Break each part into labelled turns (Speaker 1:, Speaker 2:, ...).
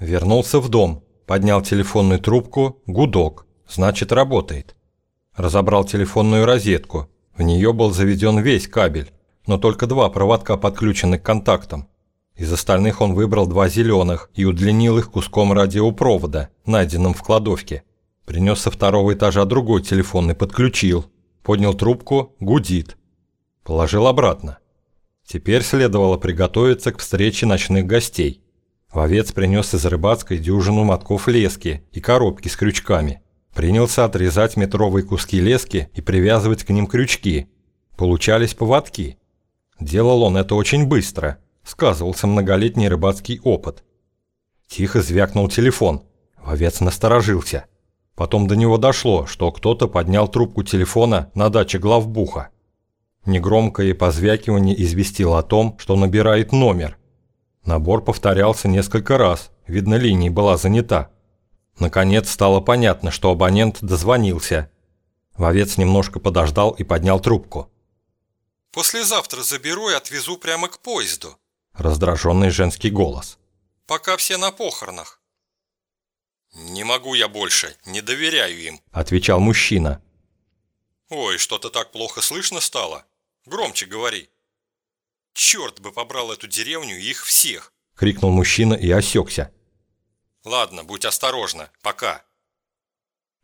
Speaker 1: Вернулся в дом, поднял телефонную трубку, гудок, значит работает. Разобрал телефонную розетку, в нее был заведен весь кабель, но только два проводка подключены к контактам. Из остальных он выбрал два зеленых и удлинил их куском радиопровода, найденным в кладовке. Принес со второго этажа другой телефон и подключил. Поднял трубку, гудит. Положил обратно. Теперь следовало приготовиться к встрече ночных гостей. Вовец принес из рыбацкой дюжину мотков лески и коробки с крючками. Принялся отрезать метровые куски лески и привязывать к ним крючки. Получались поводки. Делал он это очень быстро. Сказывался многолетний рыбацкий опыт. Тихо звякнул телефон. Вовец насторожился. Потом до него дошло, что кто-то поднял трубку телефона на даче главбуха. Негромкое позвякивание известило о том, что набирает номер. Набор повторялся несколько раз, видно линия была занята. Наконец стало понятно, что абонент дозвонился. Вовец немножко подождал и поднял трубку.
Speaker 2: «Послезавтра заберу и отвезу прямо к поезду», –
Speaker 1: раздраженный женский голос.
Speaker 2: «Пока все на похоронах». «Не могу я больше, не доверяю им», –
Speaker 1: отвечал мужчина.
Speaker 2: «Ой, что-то так плохо слышно стало. Громче говори». Черт бы побрал эту деревню и их всех!»
Speaker 1: — крикнул мужчина и осекся.
Speaker 2: «Ладно, будь осторожна. Пока!»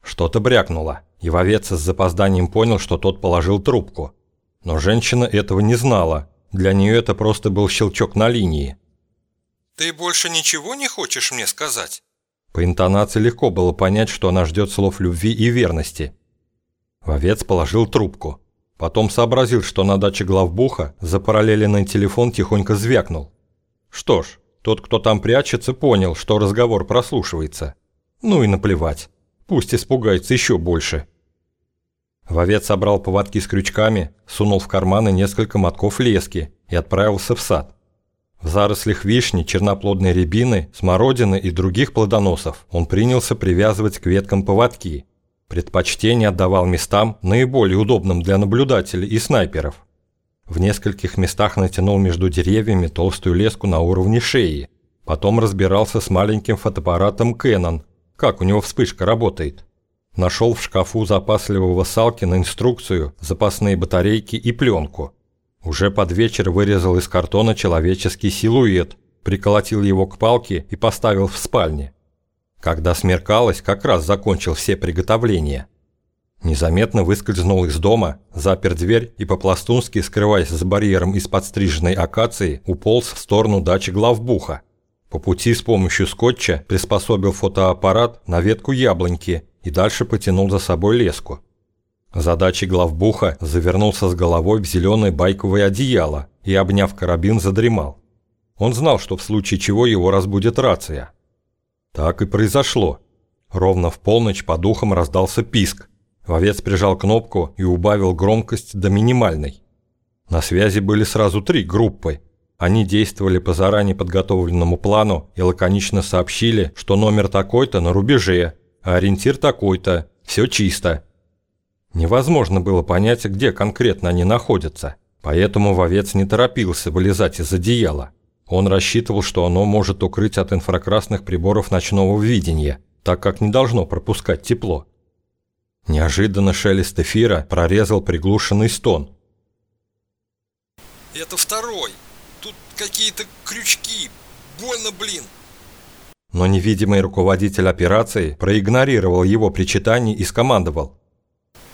Speaker 1: Что-то брякнуло, и вовец с запозданием понял, что тот положил трубку. Но женщина этого не знала. Для нее это просто был щелчок на линии.
Speaker 2: «Ты больше ничего не хочешь мне сказать?»
Speaker 1: По интонации легко было понять, что она ждет слов любви и верности. Вовец положил трубку. Потом сообразил, что на даче главбуха запараллеленный телефон тихонько звякнул. Что ж, тот, кто там прячется, понял, что разговор прослушивается. Ну и наплевать. Пусть испугается еще больше. Вовец собрал поводки с крючками, сунул в карманы несколько мотков лески и отправился в сад. В зарослях вишни, черноплодной рябины, смородины и других плодоносов он принялся привязывать к веткам поводки – Предпочтение отдавал местам, наиболее удобным для наблюдателей и снайперов. В нескольких местах натянул между деревьями толстую леску на уровне шеи. Потом разбирался с маленьким фотоаппаратом Canon, как у него вспышка работает. Нашел в шкафу запасливого Салкина инструкцию, запасные батарейки и пленку. Уже под вечер вырезал из картона человеческий силуэт, приколотил его к палке и поставил в спальне. Когда смеркалось, как раз закончил все приготовления. Незаметно выскользнул из дома, запер дверь и по-пластунски, скрываясь за барьером из подстриженной акации, уполз в сторону дачи главбуха. По пути с помощью скотча приспособил фотоаппарат на ветку яблоньки и дальше потянул за собой леску. За дачей главбуха завернулся с головой в зеленое байковое одеяло и, обняв карабин, задремал. Он знал, что в случае чего его разбудит рация. Так и произошло. Ровно в полночь по духам раздался писк. Вовец прижал кнопку и убавил громкость до минимальной. На связи были сразу три группы. Они действовали по заранее подготовленному плану и лаконично сообщили, что номер такой-то на рубеже, а ориентир такой-то, все чисто. Невозможно было понять, где конкретно они находятся, поэтому вовец не торопился вылезать из одеяла. Он рассчитывал, что оно может укрыть от инфракрасных приборов ночного видения, так как не должно пропускать тепло. Неожиданно шелест эфира прорезал приглушенный стон.
Speaker 2: «Это второй! Тут какие-то крючки! Больно, блин!»
Speaker 1: Но невидимый руководитель операции проигнорировал его причитание и скомандовал.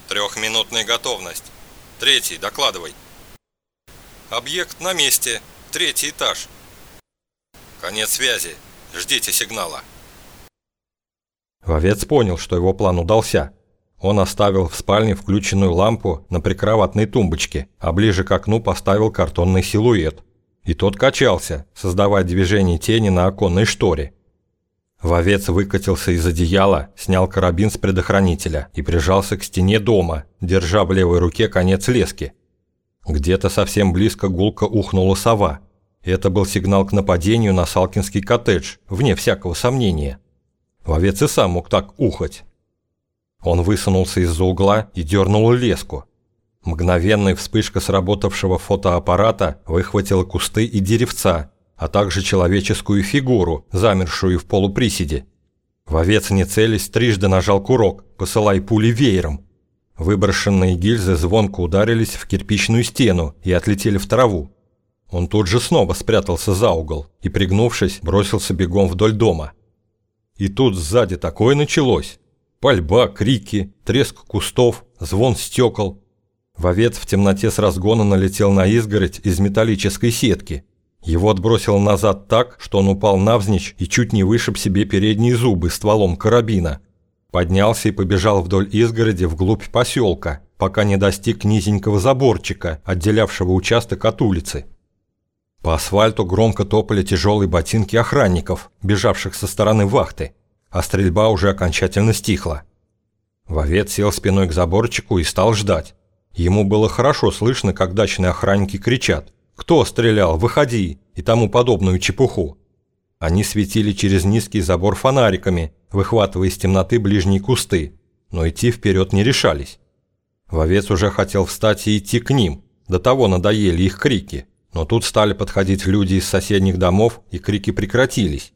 Speaker 2: «Трехминутная готовность. Третий, докладывай. Объект на месте. Третий этаж. Конец связи. Ждите сигнала.
Speaker 1: Вовец понял, что его план удался. Он оставил в спальне включенную лампу на прикроватной тумбочке, а ближе к окну поставил картонный силуэт. И тот качался, создавая движение тени на оконной шторе. Вовец выкатился из одеяла, снял карабин с предохранителя и прижался к стене дома, держа в левой руке конец лески. Где-то совсем близко гулко ухнула сова – это был сигнал к нападению на Салкинский коттедж, вне всякого сомнения. Вовец и сам мог так ухать. Он высунулся из-за угла и дернул леску. Мгновенная вспышка сработавшего фотоаппарата выхватила кусты и деревца, а также человеческую фигуру, замершую в полуприседе. Вовец не целясь трижды нажал курок, посылая пули веером. Выброшенные гильзы звонко ударились в кирпичную стену и отлетели в траву. Он тут же снова спрятался за угол и, пригнувшись, бросился бегом вдоль дома. И тут сзади такое началось. Пальба, крики, треск кустов, звон стекол. Вовец в темноте с разгона налетел на изгородь из металлической сетки. Его отбросило назад так, что он упал навзничь и чуть не вышиб себе передние зубы стволом карабина. Поднялся и побежал вдоль изгороди вглубь поселка, пока не достиг низенького заборчика, отделявшего участок от улицы. По асфальту громко топали тяжелые ботинки охранников, бежавших со стороны вахты, а стрельба уже окончательно стихла. Вовец сел спиной к заборчику и стал ждать. Ему было хорошо слышно, как дачные охранники кричат «Кто стрелял? Выходи!» и тому подобную чепуху. Они светили через низкий забор фонариками, выхватывая из темноты ближние кусты, но идти вперед не решались. Вовец уже хотел встать и идти к ним, до того надоели их крики. Но тут стали подходить люди из соседних домов, и крики прекратились.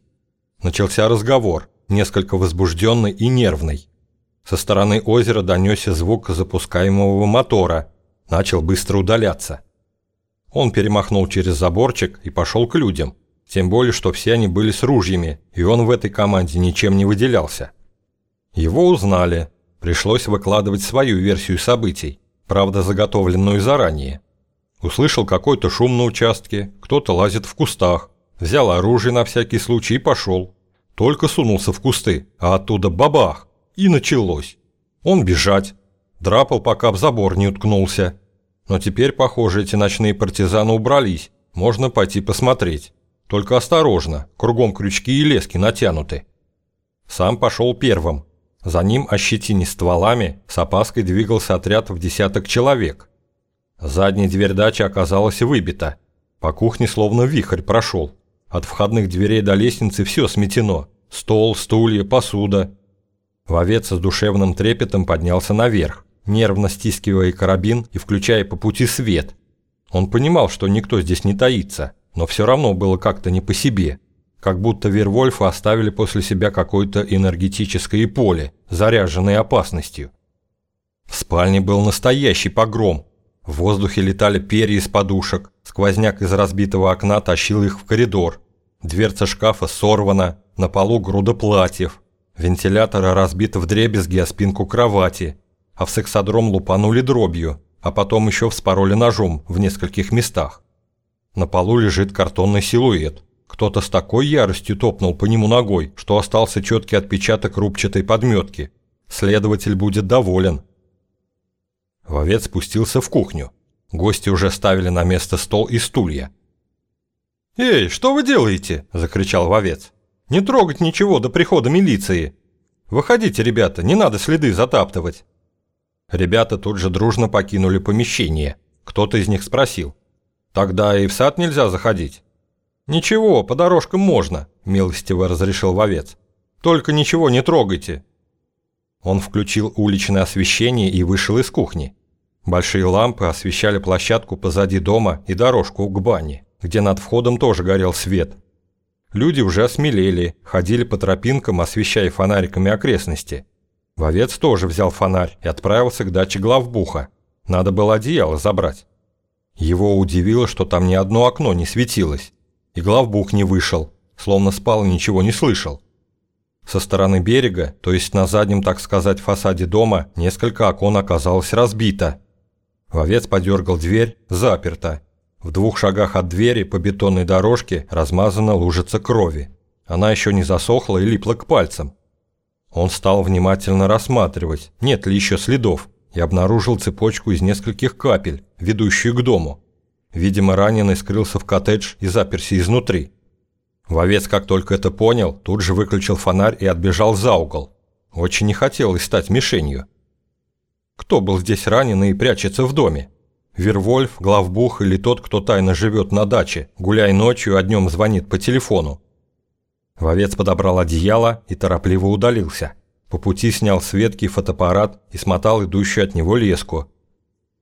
Speaker 1: Начался разговор, несколько возбужденный и нервный. Со стороны озера донесся звук запускаемого мотора, начал быстро удаляться. Он перемахнул через заборчик и пошел к людям, тем более, что все они были с ружьями, и он в этой команде ничем не выделялся. Его узнали, пришлось выкладывать свою версию событий, правда заготовленную заранее. Услышал какой-то шум на участке, кто-то лазит в кустах. Взял оружие на всякий случай и пошел. Только сунулся в кусты, а оттуда бабах. И началось. Он бежать. Драпал, пока в забор не уткнулся. Но теперь, похоже, эти ночные партизаны убрались. Можно пойти посмотреть. Только осторожно, кругом крючки и лески натянуты. Сам пошел первым. За ним, ощетине стволами, с опаской двигался отряд в десяток человек – Задняя дверь дачи оказалась выбита. По кухне словно вихрь прошел. От входных дверей до лестницы все сметено. Стол, стулья, посуда. Вовец с душевным трепетом поднялся наверх, нервно стискивая карабин и включая по пути свет. Он понимал, что никто здесь не таится, но все равно было как-то не по себе. Как будто Вервольфа оставили после себя какое-то энергетическое поле, заряженное опасностью. В спальне был настоящий погром, в воздухе летали перья из подушек, сквозняк из разбитого окна тащил их в коридор. Дверца шкафа сорвана, на полу груда платьев. Вентилятора разбиты в дребезги о спинку кровати, а в сексодром лупанули дробью, а потом еще вспороли ножом в нескольких местах. На полу лежит картонный силуэт. Кто-то с такой яростью топнул по нему ногой, что остался четкий отпечаток рубчатой подметки. Следователь будет доволен. Вовец спустился в кухню. Гости уже ставили на место стол и стулья. «Эй, что вы делаете?» – закричал Вовец. «Не трогать ничего до прихода милиции! Выходите, ребята, не надо следы затаптывать!» Ребята тут же дружно покинули помещение. Кто-то из них спросил. «Тогда и в сад нельзя заходить?» «Ничего, по дорожкам можно», – милостиво разрешил Вовец. «Только ничего не трогайте, он включил уличное освещение и вышел из кухни. Большие лампы освещали площадку позади дома и дорожку к бане, где над входом тоже горел свет. Люди уже осмелели, ходили по тропинкам, освещая фонариками окрестности. Вовец тоже взял фонарь и отправился к даче главбуха. Надо было одеяло забрать. Его удивило, что там ни одно окно не светилось. И главбух не вышел, словно спал и ничего не слышал. Со стороны берега, то есть на заднем, так сказать, фасаде дома, несколько окон оказалось разбито. Вовец подергал дверь, заперта. В двух шагах от двери по бетонной дорожке размазана лужица крови. Она еще не засохла и липла к пальцам. Он стал внимательно рассматривать, нет ли еще следов, и обнаружил цепочку из нескольких капель, ведущую к дому. Видимо, раненый скрылся в коттедж и заперся изнутри. Вовец, как только это понял, тут же выключил фонарь и отбежал за угол. Очень не хотелось стать мишенью. Кто был здесь ранен и прячется в доме? Вервольф, главбух или тот, кто тайно живет на даче, гуляя ночью, а днем звонит по телефону. Вовец подобрал одеяло и торопливо удалился. По пути снял с ветки фотоаппарат и смотал идущую от него леску.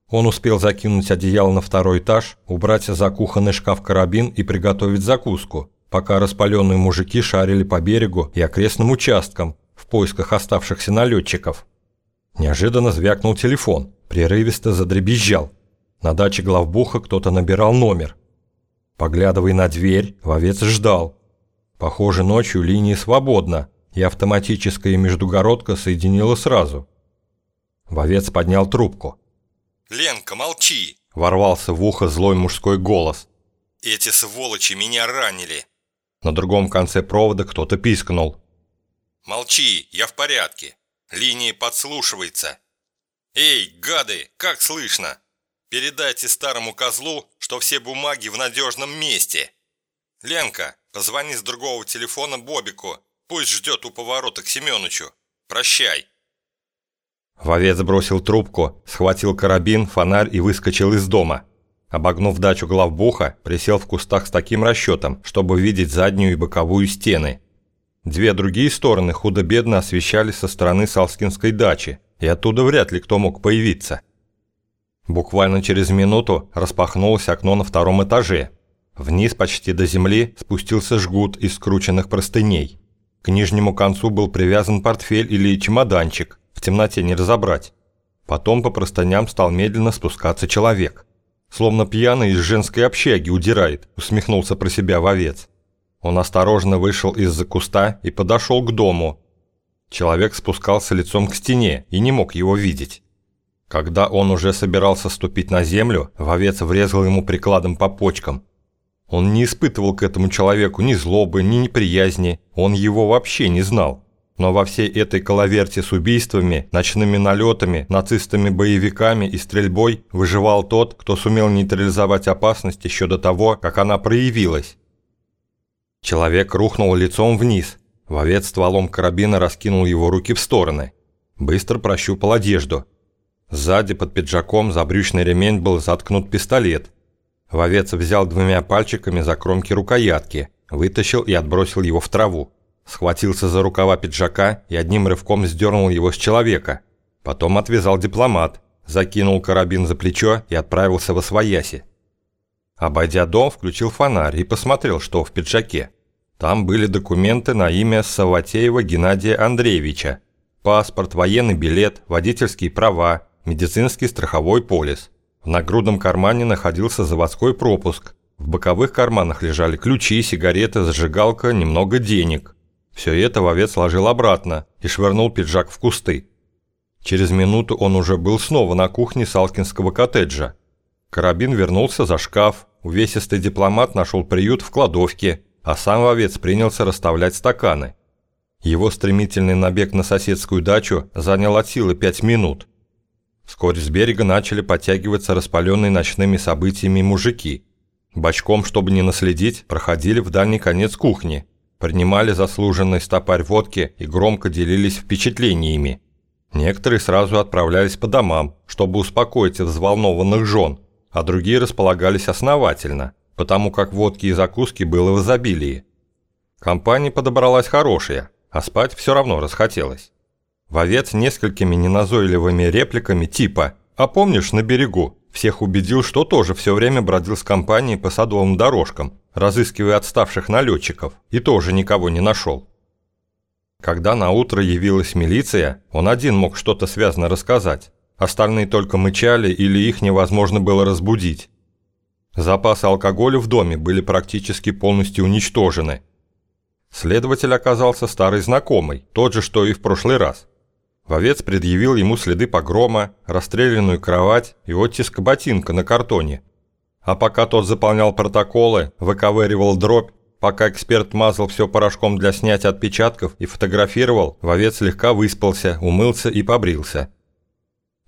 Speaker 1: Он успел закинуть одеяло на второй этаж, убрать за кухонный шкаф карабин и приготовить закуску, пока распаленные мужики шарили по берегу и окрестным участкам в поисках оставшихся налетчиков. Неожиданно звякнул телефон, прерывисто задребезжал. На даче главбуха кто-то набирал номер. Поглядывая на дверь, вовец ждал. Похоже, ночью линия свободна, и автоматическая междугородка соединила сразу. Вовец поднял трубку.
Speaker 2: «Ленка, молчи!»
Speaker 1: – ворвался в ухо злой мужской голос.
Speaker 2: «Эти сволочи меня ранили!»
Speaker 1: На другом конце провода кто-то пискнул.
Speaker 2: «Молчи, я в порядке. Линия подслушивается. Эй, гады, как слышно? Передайте старому козлу, что все бумаги в надежном месте. Ленка, позвони с другого телефона Бобику. Пусть ждет у поворота к Семёнычу. Прощай!»
Speaker 1: Вовец бросил трубку, схватил карабин, фонарь и выскочил из дома. Обогнув дачу главбуха, присел в кустах с таким расчетом, чтобы видеть заднюю и боковую стены. Две другие стороны худо-бедно освещались со стороны Салскинской дачи, и оттуда вряд ли кто мог появиться. Буквально через минуту распахнулось окно на втором этаже. Вниз почти до земли спустился жгут из скрученных простыней. К нижнему концу был привязан портфель или чемоданчик, темноте не разобрать. Потом по простыням стал медленно спускаться человек. Словно пьяный из женской общаги удирает, усмехнулся про себя вовец. Он осторожно вышел из-за куста и подошел к дому. Человек спускался лицом к стене и не мог его видеть. Когда он уже собирался ступить на землю, вовец врезал ему прикладом по почкам. Он не испытывал к этому человеку ни злобы, ни неприязни, он его вообще не знал. Но во всей этой коловерте с убийствами, ночными налетами, нацистами-боевиками и стрельбой выживал тот, кто сумел нейтрализовать опасность еще до того, как она проявилась. Человек рухнул лицом вниз. Вовец стволом карабина раскинул его руки в стороны. Быстро прощупал одежду. Сзади под пиджаком за брючный ремень был заткнут пистолет. Вовец взял двумя пальчиками за кромки рукоятки, вытащил и отбросил его в траву. Схватился за рукава пиджака и одним рывком сдернул его с человека. Потом отвязал дипломат, закинул карабин за плечо и отправился в освояси. Обойдя дом, включил фонарь и посмотрел, что в пиджаке. Там были документы на имя Саватеева Геннадия Андреевича. Паспорт, военный билет, водительские права, медицинский страховой полис. В нагрудном кармане находился заводской пропуск. В боковых карманах лежали ключи, сигареты, зажигалка, немного денег. Все это вовец сложил обратно и швырнул пиджак в кусты. Через минуту он уже был снова на кухне салкинского коттеджа. Карабин вернулся за шкаф, увесистый дипломат нашел приют в кладовке, а сам вовец принялся расставлять стаканы. Его стремительный набег на соседскую дачу занял от силы пять минут. Вскоре с берега начали подтягиваться распаленные ночными событиями мужики. Бочком, чтобы не наследить, проходили в дальний конец кухни – принимали заслуженный стопарь водки и громко делились впечатлениями. Некоторые сразу отправлялись по домам, чтобы успокоить взволнованных жен, а другие располагались основательно, потому как водки и закуски было в изобилии. Компания подобралась хорошая, а спать все равно расхотелось. Вовец несколькими неназойливыми репликами типа «А помнишь, на берегу?» всех убедил, что тоже все время бродил с компанией по садовым дорожкам, разыскивая отставших налетчиков, и тоже никого не нашел. Когда на утро явилась милиция, он один мог что-то связано рассказать. Остальные только мычали или их невозможно было разбудить. Запасы алкоголя в доме были практически полностью уничтожены. Следователь оказался старый знакомый, тот же, что и в прошлый раз. Вовец предъявил ему следы погрома, расстрелянную кровать и оттиск ботинка на картоне, а пока тот заполнял протоколы, выковыривал дробь, пока эксперт мазал все порошком для снятия отпечатков и фотографировал, вовец слегка выспался, умылся и побрился.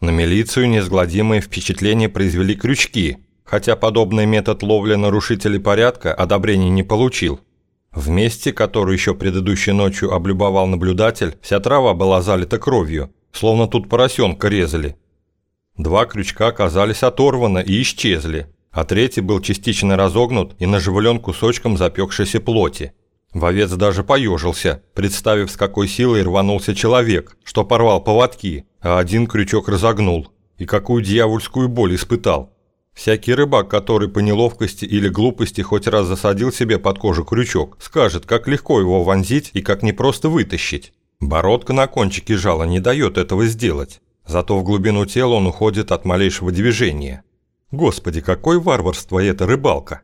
Speaker 1: На милицию неизгладимые впечатления произвели крючки, хотя подобный метод ловли нарушителей порядка одобрения не получил. В месте, которое еще предыдущей ночью облюбовал наблюдатель, вся трава была залита кровью, словно тут поросенка резали. Два крючка оказались оторваны и исчезли, а третий был частично разогнут и наживлен кусочком запекшейся плоти. Вовец даже поежился, представив, с какой силой рванулся человек, что порвал поводки, а один крючок разогнул. и какую дьявольскую боль испытал. Всякий рыбак, который по неловкости или глупости хоть раз засадил себе под кожу крючок, скажет, как легко его вонзить и как непросто вытащить. Бородка на кончике жала не дает этого сделать. Зато в глубину тела он уходит от малейшего движения. Господи, какое варварство это рыбалка!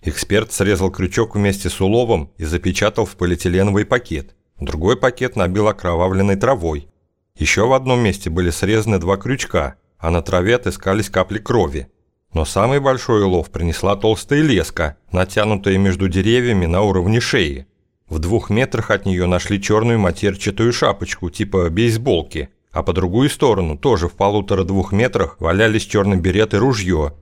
Speaker 1: Эксперт срезал крючок вместе с уловом и запечатал в полиэтиленовый пакет. Другой пакет набил окровавленной травой. Еще в одном месте были срезаны два крючка, а на траве отыскались капли крови. Но самый большой улов принесла толстая леска, натянутая между деревьями на уровне шеи. В двух метрах от нее нашли черную матерчатую шапочку типа бейсболки, а по другую сторону, тоже в полутора-двух метрах, валялись черный берет и ружье.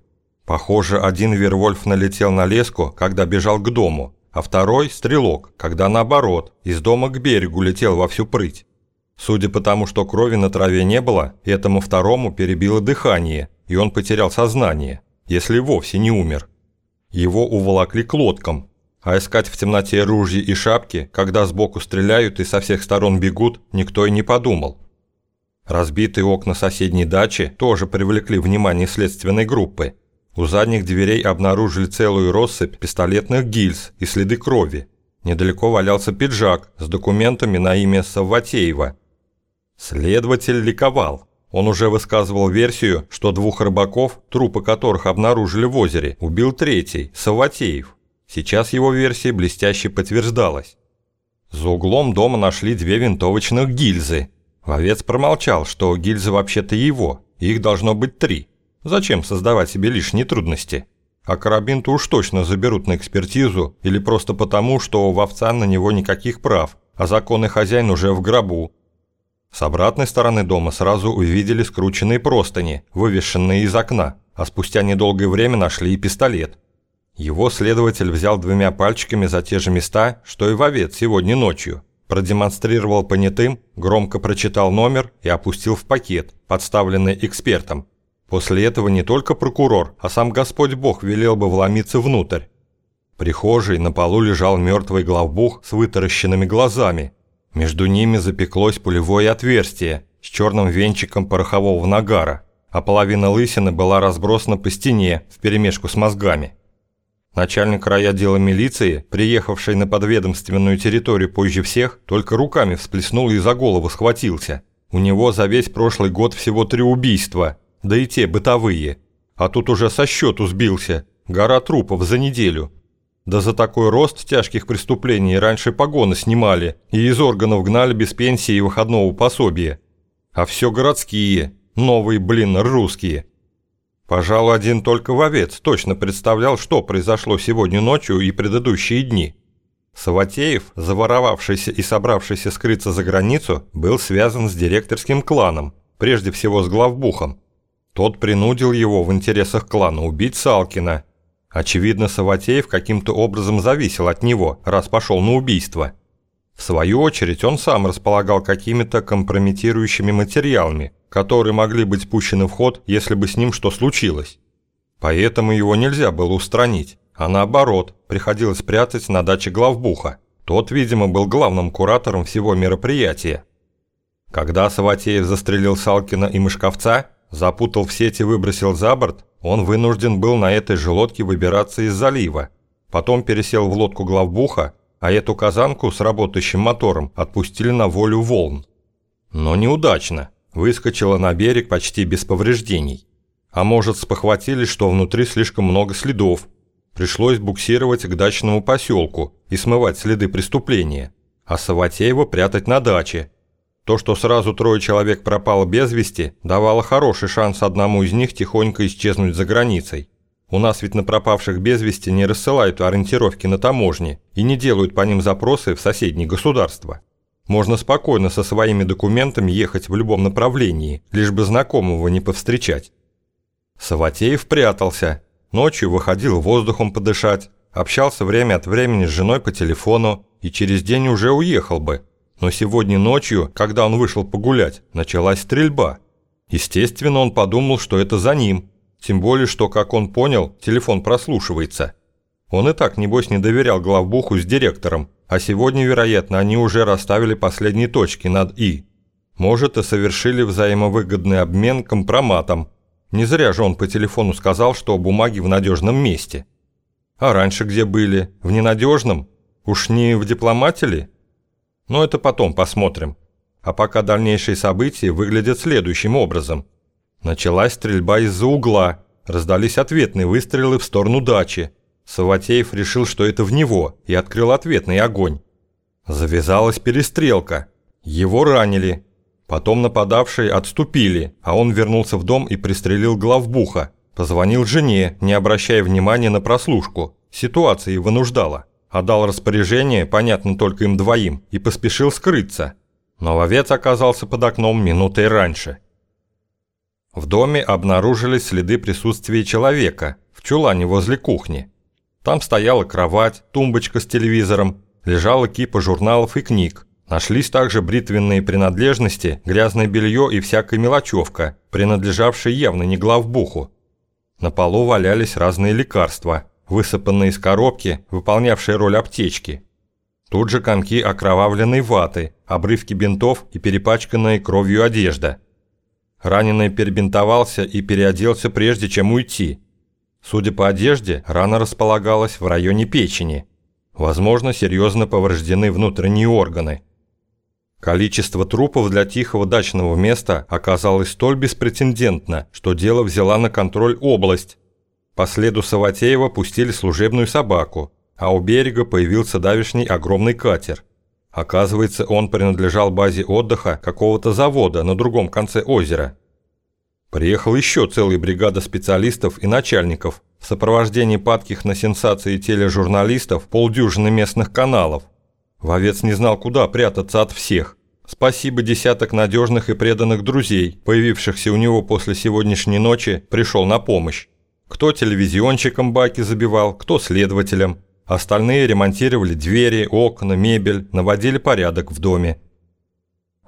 Speaker 1: Похоже, один Вервольф налетел на леску, когда бежал к дому, а второй – стрелок, когда наоборот, из дома к берегу летел во всю прыть. Судя по тому, что крови на траве не было, этому второму перебило дыхание, и он потерял сознание, если вовсе не умер. Его уволокли к лодкам, а искать в темноте ружья и шапки, когда сбоку стреляют и со всех сторон бегут, никто и не подумал. Разбитые окна соседней дачи тоже привлекли внимание следственной группы. У задних дверей обнаружили целую россыпь пистолетных гильз и следы крови. Недалеко валялся пиджак с документами на имя Савватеева – Следователь ликовал. Он уже высказывал версию, что двух рыбаков, трупы которых обнаружили в озере, убил третий, Саватеев. Сейчас его версия блестяще подтверждалась. За углом дома нашли две винтовочных гильзы. Вовец промолчал, что гильзы вообще-то его, их должно быть три. Зачем создавать себе лишние трудности? А карабин-то уж точно заберут на экспертизу, или просто потому, что у вовца на него никаких прав, а законный хозяин уже в гробу, с обратной стороны дома сразу увидели скрученные простыни, вывешенные из окна, а спустя недолгое время нашли и пистолет. Его следователь взял двумя пальчиками за те же места, что и вовец сегодня ночью. Продемонстрировал понятым, громко прочитал номер и опустил в пакет, подставленный экспертом. После этого не только прокурор, а сам Господь Бог велел бы вломиться внутрь. В прихожей на полу лежал мертвый главбух с вытаращенными глазами, между ними запеклось пулевое отверстие с черным венчиком порохового нагара, а половина лысины была разбросана по стене вперемешку с мозгами. Начальник райотдела милиции, приехавший на подведомственную территорию позже всех, только руками всплеснул и за голову схватился. У него за весь прошлый год всего три убийства, да и те бытовые. А тут уже со счету сбился, гора трупов за неделю. Да за такой рост тяжких преступлений раньше погоны снимали и из органов гнали без пенсии и выходного пособия. А все городские, новые, блин, русские. Пожалуй, один только вовец точно представлял, что произошло сегодня ночью и предыдущие дни. Саватеев, заворовавшийся и собравшийся скрыться за границу, был связан с директорским кланом, прежде всего с главбухом. Тот принудил его в интересах клана убить Салкина – Очевидно, Саватеев каким-то образом зависел от него, раз пошел на убийство. В свою очередь, он сам располагал какими-то компрометирующими материалами, которые могли быть пущены в ход, если бы с ним что случилось. Поэтому его нельзя было устранить, а наоборот, приходилось прятать на даче главбуха. Тот, видимо, был главным куратором всего мероприятия. Когда Саватеев застрелил Салкина и Мышковца, запутал в сети и выбросил за борт, он вынужден был на этой же лодке выбираться из залива. Потом пересел в лодку главбуха, а эту казанку с работающим мотором отпустили на волю волн. Но неудачно. Выскочила на берег почти без повреждений. А может, спохватились, что внутри слишком много следов. Пришлось буксировать к дачному поселку и смывать следы преступления, а Саватеева прятать на даче, то, что сразу трое человек пропало без вести, давало хороший шанс одному из них тихонько исчезнуть за границей. У нас ведь на пропавших без вести не рассылают ориентировки на таможне и не делают по ним запросы в соседние государства. Можно спокойно со своими документами ехать в любом направлении, лишь бы знакомого не повстречать. Саватеев прятался, ночью выходил воздухом подышать, общался время от времени с женой по телефону и через день уже уехал бы, но сегодня ночью, когда он вышел погулять, началась стрельба. Естественно, он подумал, что это за ним. Тем более, что, как он понял, телефон прослушивается. Он и так, небось, не доверял главбуху с директором, а сегодня, вероятно, они уже расставили последние точки над «и». Может, и совершили взаимовыгодный обмен компроматом. Не зря же он по телефону сказал, что бумаги в надежном месте. А раньше где были? В ненадежном? Уж не в дипломате ли? Но это потом посмотрим. А пока дальнейшие события выглядят следующим образом. Началась стрельба из-за угла, раздались ответные выстрелы в сторону дачи. Саватеев решил, что это в него, и открыл ответный огонь. Завязалась перестрелка. Его ранили, Потом нападавшие отступили, а он вернулся в дом и пристрелил главбуха. Позвонил жене, не обращая внимания на прослушку. Ситуация вынуждала. Отдал распоряжение, понятно только им двоим, и поспешил скрыться. Но овец оказался под окном минутой раньше. В доме обнаружились следы присутствия человека в чулане возле кухни. Там стояла кровать, тумбочка с телевизором, лежала кипа журналов и книг, Нашлись также бритвенные принадлежности, грязное белье и всякая мелочевка, принадлежавшая явно не главбуху. На полу валялись разные лекарства, высыпанные из коробки, выполнявшие роль аптечки. Тут же комки окровавленной ваты, обрывки бинтов и перепачканная кровью одежда. Раненый перебинтовался и переоделся прежде, чем уйти. Судя по одежде, рана располагалась в районе печени. Возможно, серьезно повреждены внутренние органы – Количество трупов для тихого дачного места оказалось столь беспрецедентно, что дело взяла на контроль область. По следу Саватеева пустили служебную собаку, а у берега появился давишний огромный катер. Оказывается, он принадлежал базе отдыха какого-то завода на другом конце озера. Приехала еще целая бригада специалистов и начальников в сопровождении падких на сенсации тележурналистов полдюжины местных каналов. Вовец не знал, куда прятаться от всех. Спасибо десяток надежных и преданных друзей, появившихся у него после сегодняшней ночи, пришел на помощь. Кто телевизионщиком баки забивал, кто следователем. Остальные ремонтировали двери, окна, мебель, наводили порядок в доме.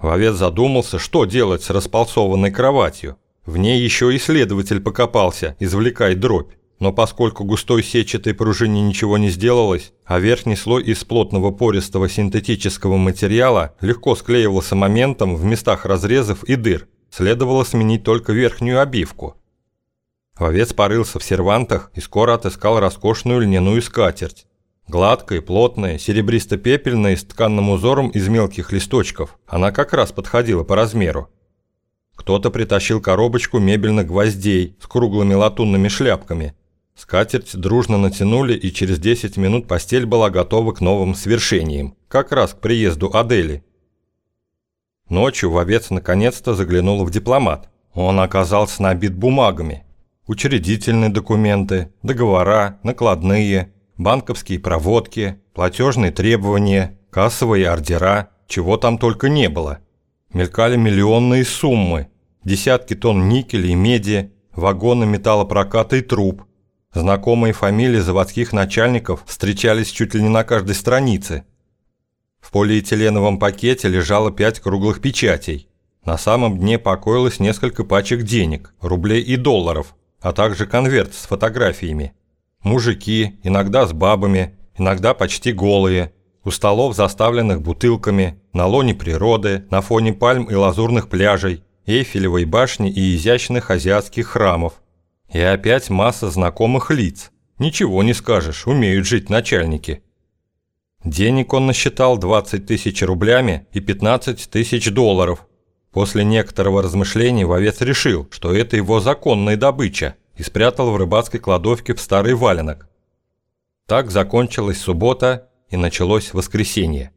Speaker 1: Вовец задумался, что делать с располсованной кроватью. В ней еще и следователь покопался, извлекая дробь. Но поскольку густой сетчатой пружине ничего не сделалось, а верхний слой из плотного пористого синтетического материала легко склеивался моментом в местах разрезов и дыр, следовало сменить только верхнюю обивку. Вовец порылся в сервантах и скоро отыскал роскошную льняную скатерть. Гладкая, плотная, серебристо-пепельная с тканным узором из мелких листочков, она как раз подходила по размеру. Кто-то притащил коробочку мебельных гвоздей с круглыми латунными шляпками – Скатерть дружно натянули, и через 10 минут постель была готова к новым свершениям, как раз к приезду Адели. Ночью вовец наконец-то заглянул в дипломат. Он оказался набит бумагами. Учредительные документы, договора, накладные, банковские проводки, платежные требования, кассовые ордера, чего там только не было. Мелькали миллионные суммы, десятки тонн никеля и меди, вагоны металлопроката и труб, Знакомые фамилии заводских начальников встречались чуть ли не на каждой странице. В полиэтиленовом пакете лежало пять круглых печатей. На самом дне покоилось несколько пачек денег, рублей и долларов, а также конверт с фотографиями. Мужики, иногда с бабами, иногда почти голые, у столов, заставленных бутылками, на лоне природы, на фоне пальм и лазурных пляжей, Эйфелевой башни и изящных азиатских храмов – и опять масса знакомых лиц. Ничего не скажешь, умеют жить начальники. Денег он насчитал 20 тысяч рублями и 15 тысяч долларов. После некоторого размышления вовец решил, что это его законная добыча, и спрятал в рыбацкой кладовке в старый валенок. Так закончилась суббота и началось воскресенье.